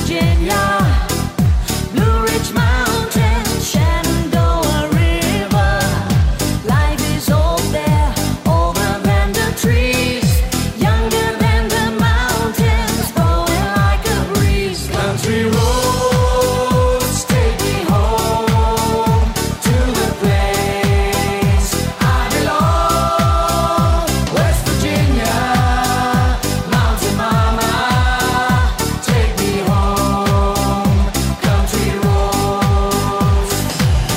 codzienia.